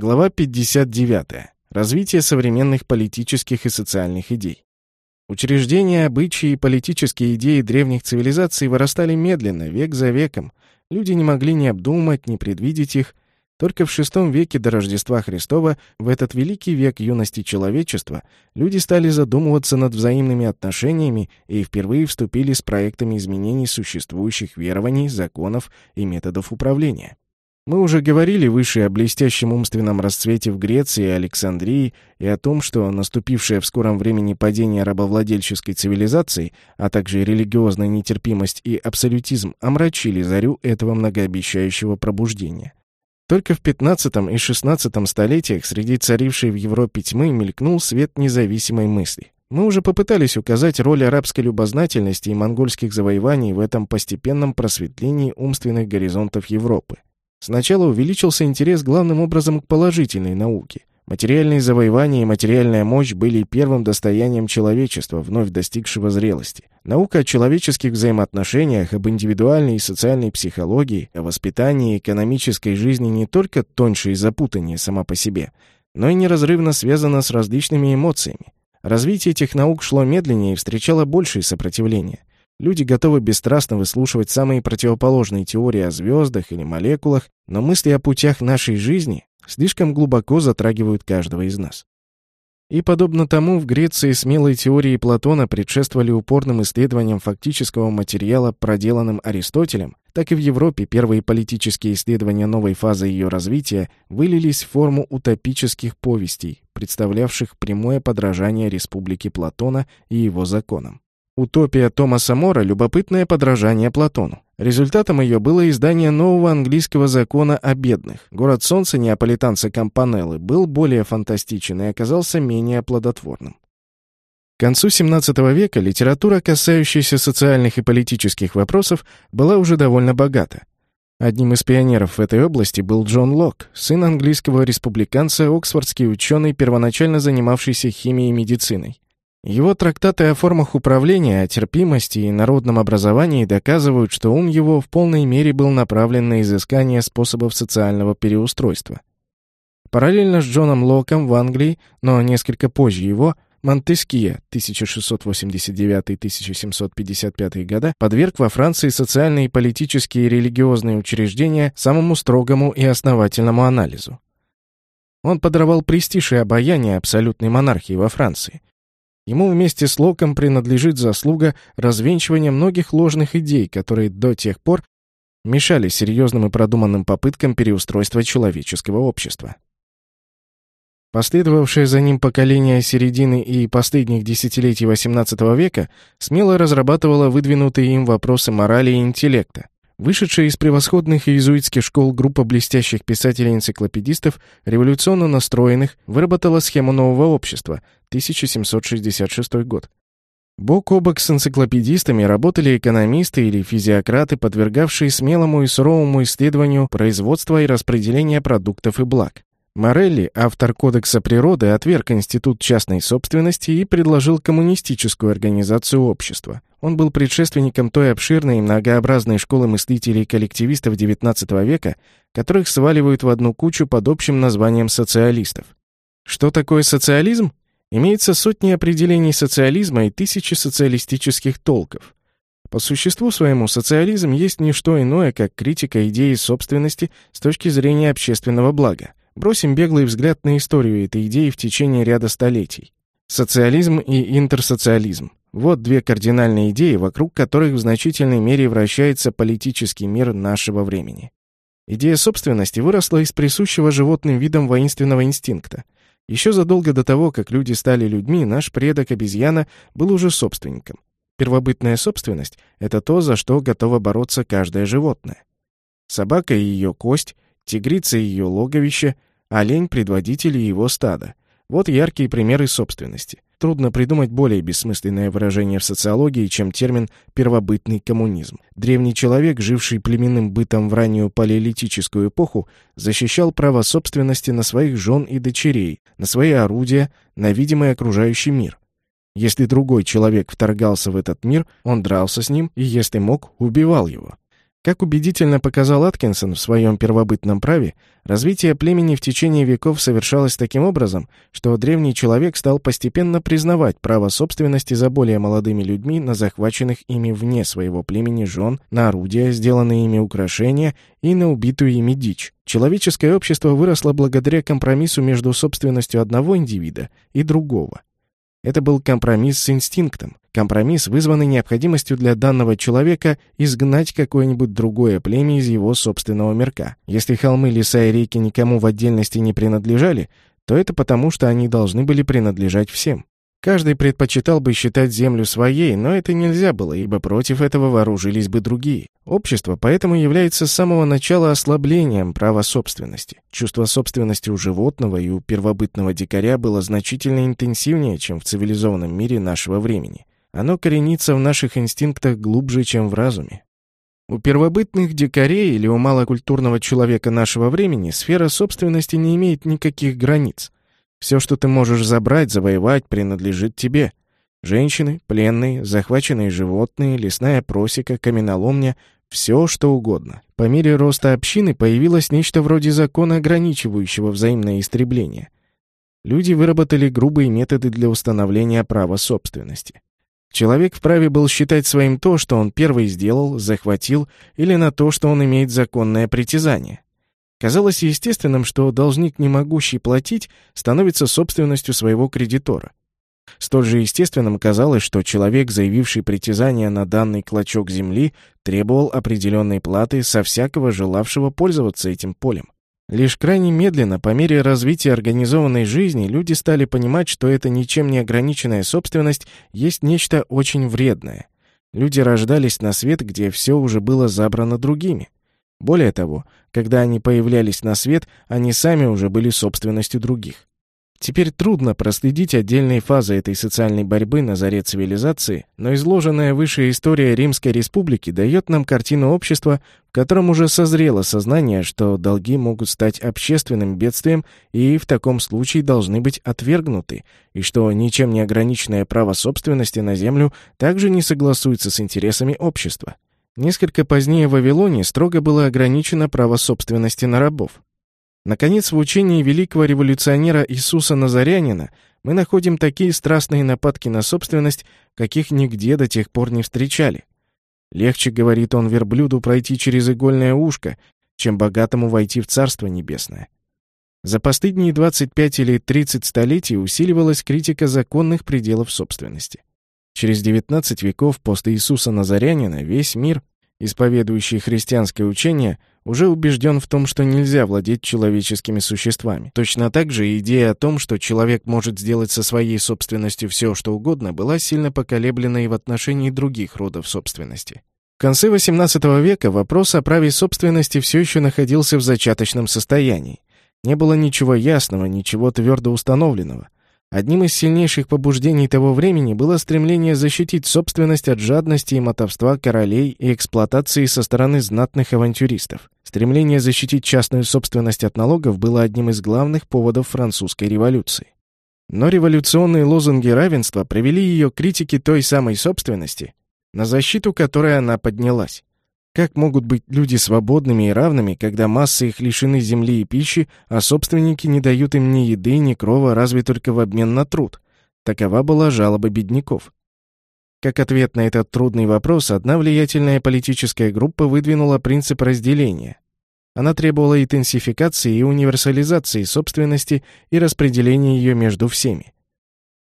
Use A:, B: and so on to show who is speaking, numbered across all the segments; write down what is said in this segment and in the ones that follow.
A: Глава 59. Развитие современных политических и социальных идей. Учреждения, обычаи и политические идеи древних цивилизаций вырастали медленно, век за веком. Люди не могли ни обдумать, ни предвидеть их. Только в VI веке до Рождества Христова, в этот великий век юности человечества, люди стали задумываться над взаимными отношениями и впервые вступили с проектами изменений существующих верований, законов и методов управления. Мы уже говорили выше о блестящем умственном расцвете в Греции и Александрии и о том, что наступившее в скором времени падение рабовладельческой цивилизации, а также религиозная нетерпимость и абсолютизм омрачили зарю этого многообещающего пробуждения. Только в 15 и 16 столетиях среди царившей в Европе тьмы мелькнул свет независимой мысли. Мы уже попытались указать роль арабской любознательности и монгольских завоеваний в этом постепенном просветлении умственных горизонтов Европы. Сначала увеличился интерес главным образом к положительной науке. Материальные завоевания и материальная мощь были первым достоянием человечества, вновь достигшего зрелости. Наука о человеческих взаимоотношениях, об индивидуальной и социальной психологии, о воспитании и экономической жизни не только тоньше и запутаннее сама по себе, но и неразрывно связана с различными эмоциями. Развитие этих наук шло медленнее и встречало большее сопротивление. Люди готовы бесстрастно выслушивать самые противоположные теории о звездах или молекулах, но мысли о путях нашей жизни слишком глубоко затрагивают каждого из нас. И подобно тому, в Греции смелые теории Платона предшествовали упорным исследованиям фактического материала, проделанным Аристотелем, так и в Европе первые политические исследования новой фазы ее развития вылились в форму утопических повестей, представлявших прямое подражание республике Платона и его законам. Утопия Томаса Мора — любопытное подражание Платону. Результатом ее было издание нового английского закона о бедных. Город солнца неаполитанца Кампанеллы был более фантастичен и оказался менее плодотворным. К концу XVII века литература, касающаяся социальных и политических вопросов, была уже довольно богата. Одним из пионеров в этой области был Джон Лок, сын английского республиканца, оксфордский ученый, первоначально занимавшийся химией и медициной. Его трактаты о формах управления, о терпимости и народном образовании доказывают, что ум его в полной мере был направлен на изыскание способов социального переустройства. Параллельно с Джоном Локом в Англии, но несколько позже его, Монтескье 1689-1755 года подверг во Франции социальные, политические и религиозные учреждения самому строгому и основательному анализу. Он подорвал престиж и обаяние абсолютной монархии во Франции, Ему вместе с Локом принадлежит заслуга развенчивания многих ложных идей, которые до тех пор мешали серьезным и продуманным попыткам переустройства человеческого общества. Последовавшее за ним поколение середины и последних десятилетий XVIII века смело разрабатывало выдвинутые им вопросы морали и интеллекта. Вышедшая из превосходных иезуитских школ группа блестящих писателей-энциклопедистов, революционно настроенных, выработала схему нового общества, 1766 год. Бок о бок с энциклопедистами работали экономисты или физиократы, подвергавшие смелому и суровому исследованию производства и распределения продуктов и благ. Морелли, автор Кодекса природы, отверг институт частной собственности и предложил коммунистическую организацию общества. Он был предшественником той обширной и многообразной школы мыслителей и коллективистов XIX века, которых сваливают в одну кучу под общим названием социалистов. Что такое социализм? Имеется сотни определений социализма и тысячи социалистических толков. По существу своему социализм есть не что иное, как критика идеи собственности с точки зрения общественного блага. Бросим беглый взгляд на историю этой идеи в течение ряда столетий. Социализм и интерсоциализм. Вот две кардинальные идеи, вокруг которых в значительной мере вращается политический мир нашего времени. Идея собственности выросла из присущего животным видам воинственного инстинкта. Еще задолго до того, как люди стали людьми, наш предок обезьяна был уже собственником. Первобытная собственность — это то, за что готово бороться каждое животное. Собака и ее кость, тигрица и ее логовище — Олень — предводитель его стада. Вот яркие примеры собственности. Трудно придумать более бессмысленное выражение в социологии, чем термин «первобытный коммунизм». Древний человек, живший племенным бытом в раннюю палеолитическую эпоху, защищал право собственности на своих жен и дочерей, на свои орудия, на видимый окружающий мир. Если другой человек вторгался в этот мир, он дрался с ним и, если мог, убивал его. Как убедительно показал Аткинсон в своем первобытном праве, развитие племени в течение веков совершалось таким образом, что древний человек стал постепенно признавать право собственности за более молодыми людьми на захваченных ими вне своего племени жен, на орудия, сделанные ими украшения и на убитую ими дичь. Человеческое общество выросло благодаря компромиссу между собственностью одного индивида и другого. Это был компромисс с инстинктом, компромисс, вызванный необходимостью для данного человека изгнать какое-нибудь другое племя из его собственного мирка. Если холмы, леса и реки никому в отдельности не принадлежали, то это потому, что они должны были принадлежать всем. Каждый предпочитал бы считать землю своей, но это нельзя было, ибо против этого вооружились бы другие. Общество поэтому является с самого начала ослаблением права собственности. Чувство собственности у животного и у первобытного дикаря было значительно интенсивнее, чем в цивилизованном мире нашего времени. Оно коренится в наших инстинктах глубже, чем в разуме. У первобытных дикарей или у малокультурного человека нашего времени сфера собственности не имеет никаких границ – все, что ты можешь забрать, завоевать, принадлежит тебе. Женщины, пленные, захваченные животные, лесная просека, каменоломня — все, что угодно. По мере роста общины появилось нечто вроде закона, ограничивающего взаимное истребление. Люди выработали грубые методы для установления права собственности. Человек вправе был считать своим то, что он первый сделал, захватил, или на то, что он имеет законное притязание. Казалось естественным, что должник, не могущий платить, становится собственностью своего кредитора. Столь же естественным казалось, что человек, заявивший притязание на данный клочок земли, требовал определенной платы со всякого желавшего пользоваться этим полем. Лишь крайне медленно, по мере развития организованной жизни, люди стали понимать, что эта ничем не ограниченная собственность есть нечто очень вредное. Люди рождались на свет, где все уже было забрано другими. Более того, когда они появлялись на свет, они сами уже были собственностью других. Теперь трудно проследить отдельные фазы этой социальной борьбы на заре цивилизации, но изложенная выше история Римской Республики дает нам картину общества, в котором уже созрело сознание, что долги могут стать общественным бедствием и в таком случае должны быть отвергнуты, и что ничем не ограниченное право собственности на землю также не согласуется с интересами общества. Несколько позднее в Вавилоне строго было ограничено право собственности на рабов. Наконец, в учении великого революционера Иисуса Назарянина мы находим такие страстные нападки на собственность, каких нигде до тех пор не встречали. Легче, говорит он, верблюду пройти через игольное ушко, чем богатому войти в Царство Небесное. За последние 25 или 30 столетий усиливалась критика законных пределов собственности. Через 19 веков после Иисуса Назарянина весь мир, исповедующий христианское учение, уже убежден в том, что нельзя владеть человеческими существами. Точно так же идея о том, что человек может сделать со своей собственностью все, что угодно, была сильно поколеблена и в отношении других родов собственности. В конце XVIII века вопрос о праве собственности все еще находился в зачаточном состоянии. Не было ничего ясного, ничего твердо установленного. Одним из сильнейших побуждений того времени было стремление защитить собственность от жадности и мотовства королей и эксплуатации со стороны знатных авантюристов. Стремление защитить частную собственность от налогов было одним из главных поводов французской революции. Но революционные лозунги равенства привели ее к критике той самой собственности, на защиту которой она поднялась. Как могут быть люди свободными и равными, когда массы их лишены земли и пищи, а собственники не дают им ни еды, ни крова, разве только в обмен на труд? Такова была жалоба бедняков. Как ответ на этот трудный вопрос, одна влиятельная политическая группа выдвинула принцип разделения. Она требовала интенсификации и универсализации собственности и распределения ее между всеми.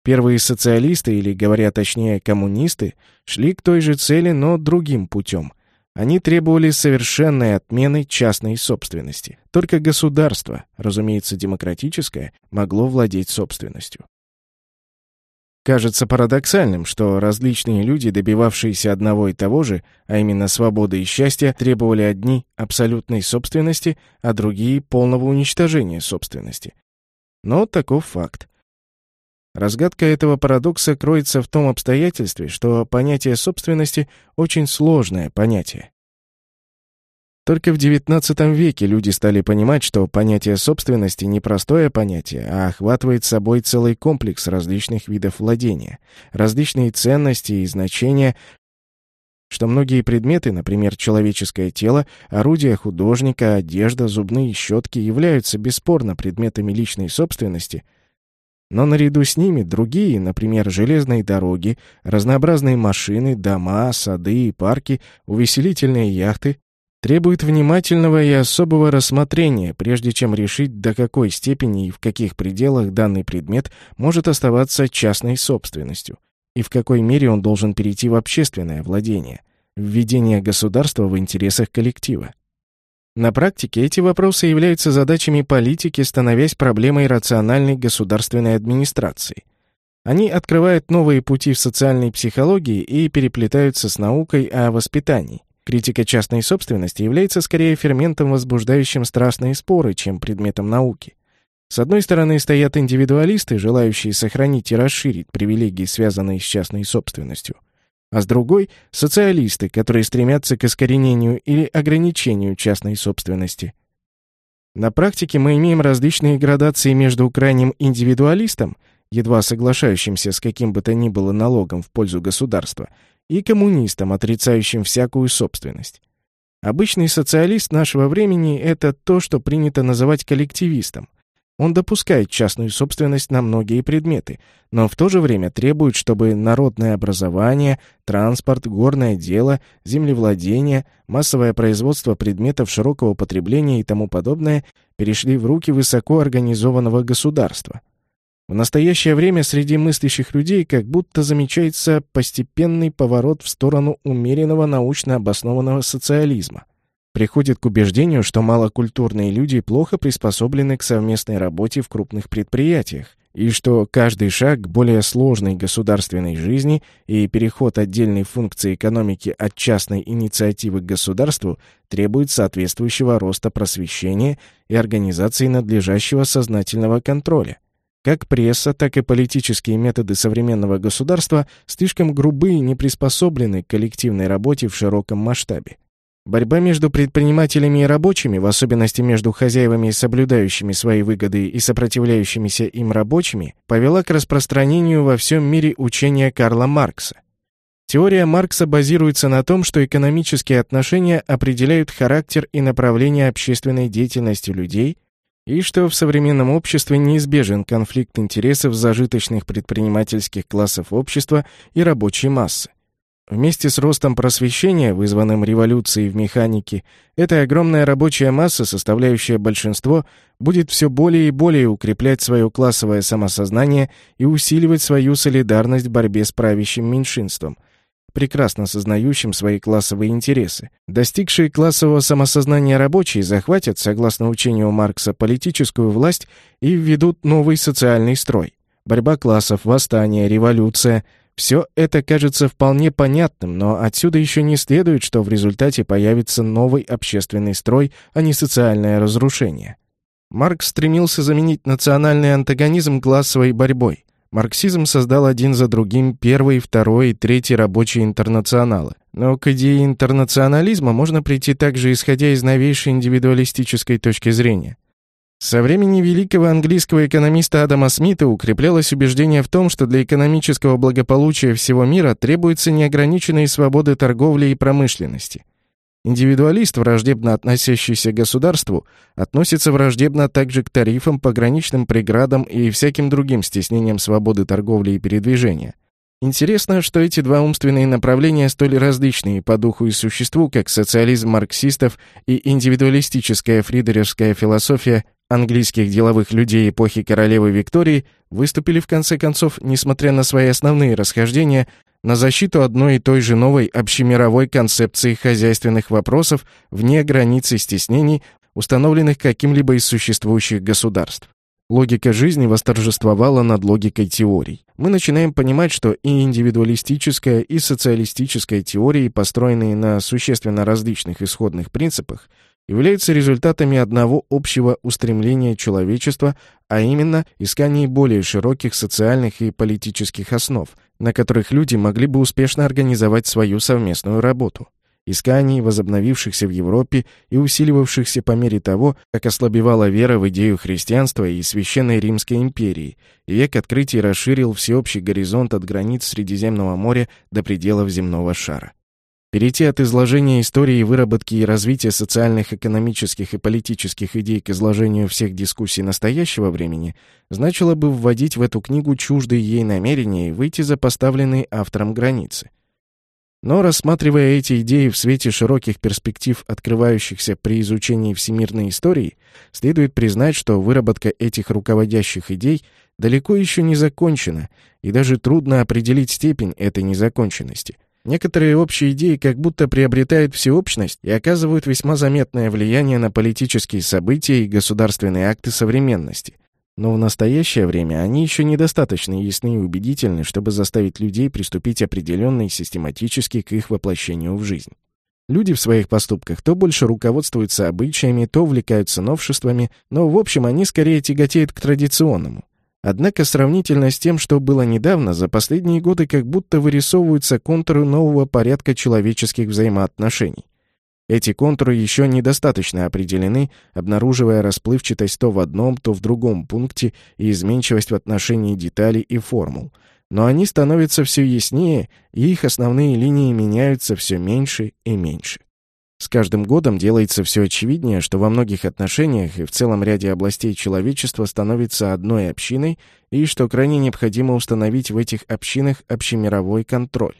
A: Первые социалисты, или, говоря точнее, коммунисты, шли к той же цели, но другим путем. Они требовали совершенной отмены частной собственности. Только государство, разумеется, демократическое, могло владеть собственностью. Кажется парадоксальным, что различные люди, добивавшиеся одного и того же, а именно свободы и счастья, требовали одни абсолютной собственности, а другие полного уничтожения собственности. Но таков факт. Разгадка этого парадокса кроется в том обстоятельстве, что понятие собственности очень сложное понятие. Только в XIX веке люди стали понимать, что понятие собственности не простое понятие, а охватывает собой целый комплекс различных видов владения, различные ценности и значения, что многие предметы, например, человеческое тело, орудия художника, одежда, зубные щетки, являются бесспорно предметами личной собственности, но наряду с ними другие, например, железные дороги, разнообразные машины, дома, сады и парки, увеселительные яхты, требуют внимательного и особого рассмотрения, прежде чем решить, до какой степени и в каких пределах данный предмет может оставаться частной собственностью и в какой мере он должен перейти в общественное владение, введение государства в интересах коллектива. На практике эти вопросы являются задачами политики, становясь проблемой рациональной государственной администрации. Они открывают новые пути в социальной психологии и переплетаются с наукой о воспитании. Критика частной собственности является скорее ферментом, возбуждающим страстные споры, чем предметом науки. С одной стороны стоят индивидуалисты, желающие сохранить и расширить привилегии, связанные с частной собственностью. А с другой — социалисты, которые стремятся к искоренению или ограничению частной собственности. На практике мы имеем различные градации между крайним индивидуалистом, едва соглашающимся с каким бы то ни было налогом в пользу государства, и коммунистом, отрицающим всякую собственность. Обычный социалист нашего времени — это то, что принято называть коллективистом. Он допускает частную собственность на многие предметы, но в то же время требует, чтобы народное образование, транспорт, горное дело, землевладение, массовое производство предметов широкого потребления и тому подобное перешли в руки высоко организованного государства. В настоящее время среди мыслящих людей как будто замечается постепенный поворот в сторону умеренного научно обоснованного социализма – приходит к убеждению, что малокультурные люди плохо приспособлены к совместной работе в крупных предприятиях, и что каждый шаг к более сложной государственной жизни и переход отдельной функции экономики от частной инициативы к государству требует соответствующего роста просвещения и организации надлежащего сознательного контроля. Как пресса, так и политические методы современного государства слишком грубы и не приспособлены к коллективной работе в широком масштабе. Борьба между предпринимателями и рабочими, в особенности между хозяевами, соблюдающими свои выгоды и сопротивляющимися им рабочими, повела к распространению во всем мире учения Карла Маркса. Теория Маркса базируется на том, что экономические отношения определяют характер и направление общественной деятельности людей, и что в современном обществе неизбежен конфликт интересов зажиточных предпринимательских классов общества и рабочей массы. Вместе с ростом просвещения, вызванным революцией в механике, эта огромная рабочая масса, составляющая большинство, будет все более и более укреплять свое классовое самосознание и усиливать свою солидарность в борьбе с правящим меньшинством, прекрасно сознающим свои классовые интересы. Достигшие классового самосознания рабочие захватят, согласно учению Маркса, политическую власть и введут новый социальный строй. Борьба классов, восстание, революция — все это кажется вполне понятным, но отсюда еще не следует, что в результате появится новый общественный строй, а не социальное разрушение. Маркс стремился заменить национальный антагонизм классовой борьбой. Марксизм создал один за другим первый, второй и третий рабочие интернационалы. Но к идее интернационализма можно прийти также исходя из новейшей индивидуалистической точки зрения. Со времени великого английского экономиста Адама Смита укреплялось убеждение в том, что для экономического благополучия всего мира требуются неограниченные свободы торговли и промышленности. Индивидуалист, враждебно относящийся к государству, относится враждебно также к тарифам, пограничным преградам и всяким другим стеснениям свободы торговли и передвижения. Интересно, что эти два умственные направления столь различные по духу и существу, как социализм марксистов и индивидуалистическая фридеревская философия английских деловых людей эпохи королевы Виктории выступили в конце концов, несмотря на свои основные расхождения, на защиту одной и той же новой общемировой концепции хозяйственных вопросов вне границы стеснений, установленных каким-либо из существующих государств. Логика жизни восторжествовала над логикой теорий. Мы начинаем понимать, что и индивидуалистическая, и социалистическая теории, построенные на существенно различных исходных принципах, являются результатами одного общего устремления человечества, а именно искания более широких социальных и политических основ, на которых люди могли бы успешно организовать свою совместную работу. Исканий, возобновившихся в Европе и усиливавшихся по мере того, как ослабевала вера в идею христианства и Священной Римской империи, век открытий расширил всеобщий горизонт от границ Средиземного моря до пределов земного шара. Перейти от изложения истории, выработки и развития социальных, экономических и политических идей к изложению всех дискуссий настоящего времени значило бы вводить в эту книгу чуждые ей намерения и выйти за поставленные автором границы. Но рассматривая эти идеи в свете широких перспектив, открывающихся при изучении всемирной истории, следует признать, что выработка этих руководящих идей далеко еще не закончена, и даже трудно определить степень этой незаконченности – Некоторые общие идеи как будто приобретают всеобщность и оказывают весьма заметное влияние на политические события и государственные акты современности. Но в настоящее время они еще недостаточно ясны и убедительны, чтобы заставить людей приступить определенно и систематически к их воплощению в жизнь. Люди в своих поступках то больше руководствуются обычаями, то увлекаются новшествами, но в общем они скорее тяготеют к традиционному. Однако сравнительно с тем, что было недавно, за последние годы как будто вырисовываются контуры нового порядка человеческих взаимоотношений. Эти контуры еще недостаточно определены, обнаруживая расплывчатость то в одном, то в другом пункте и изменчивость в отношении деталей и формул. Но они становятся все яснее, и их основные линии меняются все меньше и меньше. С каждым годом делается все очевиднее, что во многих отношениях и в целом ряде областей человечества становится одной общиной и что крайне необходимо установить в этих общинах общемировой контроль.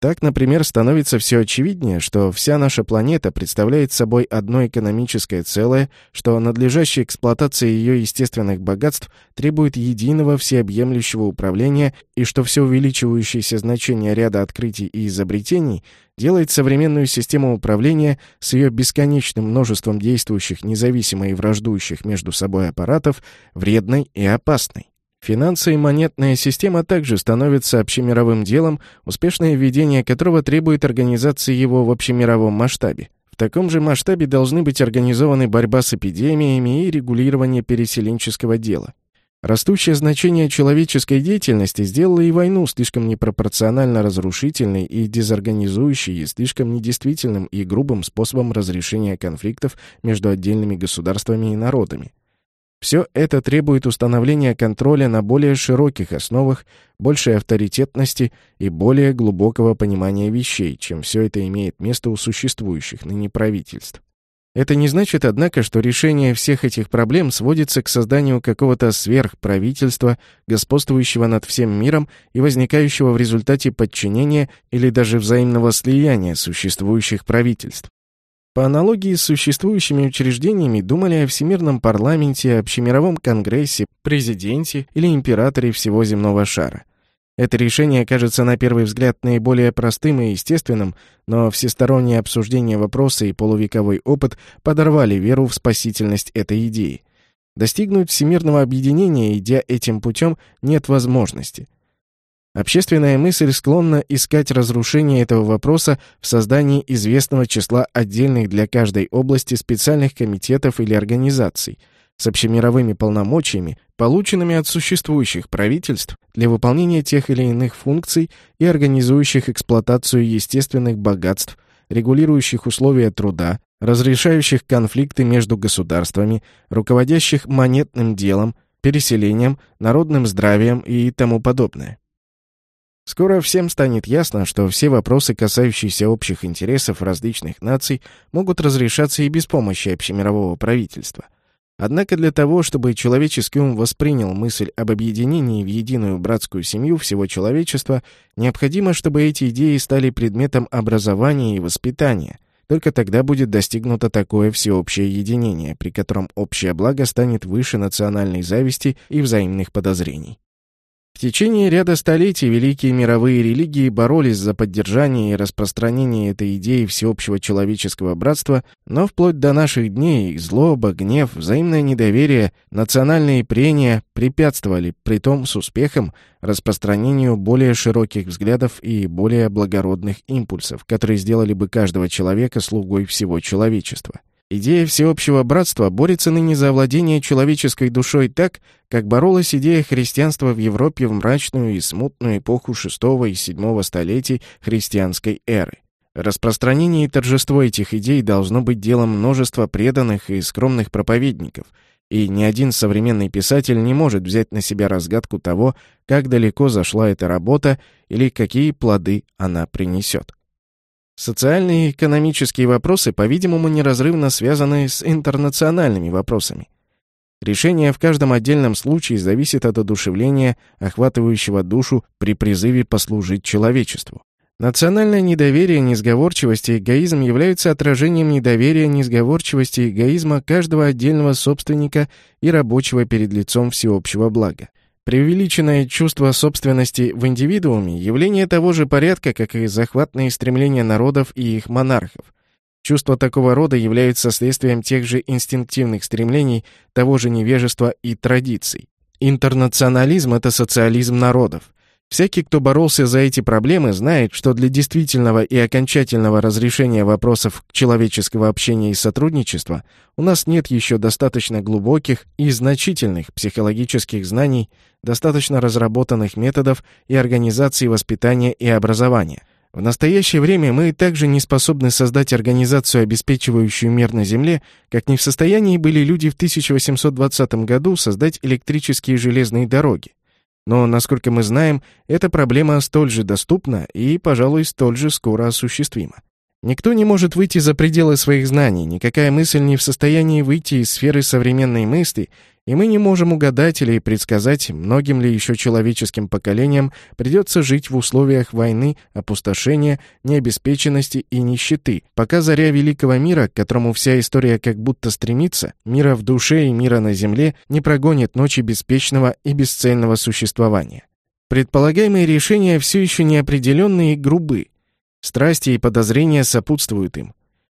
A: Так, например, становится все очевиднее, что вся наша планета представляет собой одно экономическое целое, что надлежащая эксплуатация ее естественных богатств требует единого всеобъемлющего управления и что все увеличивающееся значение ряда открытий и изобретений делает современную систему управления с ее бесконечным множеством действующих независимо и враждующих между собой аппаратов вредной и опасной. Финансы и монетная система также становятся общемировым делом, успешное введение которого требует организации его в общемировом масштабе. В таком же масштабе должны быть организованы борьба с эпидемиями и регулирование переселенческого дела. Растущее значение человеческой деятельности сделало и войну слишком непропорционально разрушительной и дезорганизующей, и слишком недействительным и грубым способом разрешения конфликтов между отдельными государствами и народами. Все это требует установления контроля на более широких основах, большей авторитетности и более глубокого понимания вещей, чем все это имеет место у существующих ныне правительств. Это не значит, однако, что решение всех этих проблем сводится к созданию какого-то сверхправительства, господствующего над всем миром и возникающего в результате подчинения или даже взаимного слияния существующих правительств. По аналогии с существующими учреждениями думали о Всемирном парламенте, общемировом конгрессе, президенте или императоре всего земного шара. Это решение кажется на первый взгляд наиболее простым и естественным, но всестороннее обсуждение вопроса и полувековой опыт подорвали веру в спасительность этой идеи. Достигнуть всемирного объединения, идя этим путем, нет возможности – Общественная мысль склонна искать разрушение этого вопроса в создании известного числа отдельных для каждой области специальных комитетов или организаций с общемировыми полномочиями, полученными от существующих правительств для выполнения тех или иных функций и организующих эксплуатацию естественных богатств, регулирующих условия труда, разрешающих конфликты между государствами, руководящих монетным делом, переселением, народным здравием и тому подобное. Скоро всем станет ясно, что все вопросы, касающиеся общих интересов различных наций, могут разрешаться и без помощи общемирового правительства. Однако для того, чтобы человеческий ум воспринял мысль об объединении в единую братскую семью всего человечества, необходимо, чтобы эти идеи стали предметом образования и воспитания. Только тогда будет достигнуто такое всеобщее единение, при котором общее благо станет выше национальной зависти и взаимных подозрений. В течение ряда столетий великие мировые религии боролись за поддержание и распространение этой идеи всеобщего человеческого братства, но вплоть до наших дней злоба, гнев, взаимное недоверие, национальные прения препятствовали, притом с успехом, распространению более широких взглядов и более благородных импульсов, которые сделали бы каждого человека слугой всего человечества. Идея всеобщего братства борется ныне за владение человеческой душой так, как боролась идея христианства в Европе в мрачную и смутную эпоху VI и VII столетий христианской эры. Распространение и торжество этих идей должно быть делом множества преданных и скромных проповедников, и ни один современный писатель не может взять на себя разгадку того, как далеко зашла эта работа или какие плоды она принесет. Социальные и экономические вопросы, по-видимому, неразрывно связаны с интернациональными вопросами. Решение в каждом отдельном случае зависит от одушевления, охватывающего душу при призыве послужить человечеству. Национальное недоверие, несговорчивость и эгоизм являются отражением недоверия, несговорчивости и эгоизма каждого отдельного собственника и рабочего перед лицом всеобщего блага. Преувеличенное чувство собственности в индивидууме – явление того же порядка, как и захватные стремления народов и их монархов. Чувства такого рода являются следствием тех же инстинктивных стремлений, того же невежества и традиций. Интернационализм – это социализм народов. Всякий, кто боролся за эти проблемы, знает, что для действительного и окончательного разрешения вопросов человеческого общения и сотрудничества у нас нет еще достаточно глубоких и значительных психологических знаний, достаточно разработанных методов и организации воспитания и образования. В настоящее время мы также не способны создать организацию, обеспечивающую мир на Земле, как не в состоянии были люди в 1820 году создать электрические железные дороги. Но, насколько мы знаем, эта проблема столь же доступна и, пожалуй, столь же скоро осуществима. Никто не может выйти за пределы своих знаний, никакая мысль не в состоянии выйти из сферы современной мысли, и мы не можем угадать или предсказать, многим ли еще человеческим поколениям придется жить в условиях войны, опустошения, необеспеченности и нищеты, пока заря великого мира, к которому вся история как будто стремится, мира в душе и мира на земле, не прогонит ночи беспечного и бесцельного существования. Предполагаемые решения все еще неопределенные и грубы. Страсти и подозрения сопутствуют им.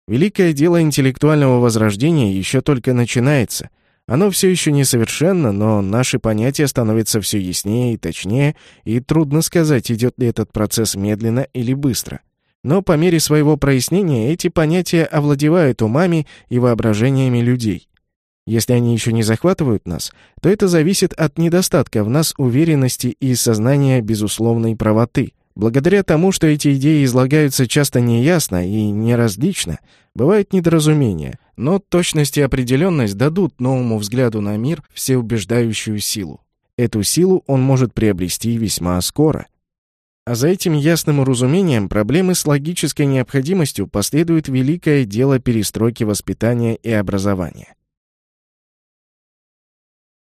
A: Великое дело интеллектуального возрождения еще только начинается – оно все еще несовершенно, но наши понятия становятся все яснее и точнее, и трудно сказать, идет ли этот процесс медленно или быстро. Но по мере своего прояснения эти понятия овладевают умами и воображениями людей. Если они еще не захватывают нас, то это зависит от недостатка в нас уверенности и сознания безусловной правоты. Благодаря тому, что эти идеи излагаются часто неясно и неразлично, бывает недоразумение, но точность и определенность дадут новому взгляду на мир всеубеждающую силу. Эту силу он может приобрести весьма скоро. А за этим ясным уразумением проблемы с логической необходимостью последует великое дело перестройки воспитания и образования.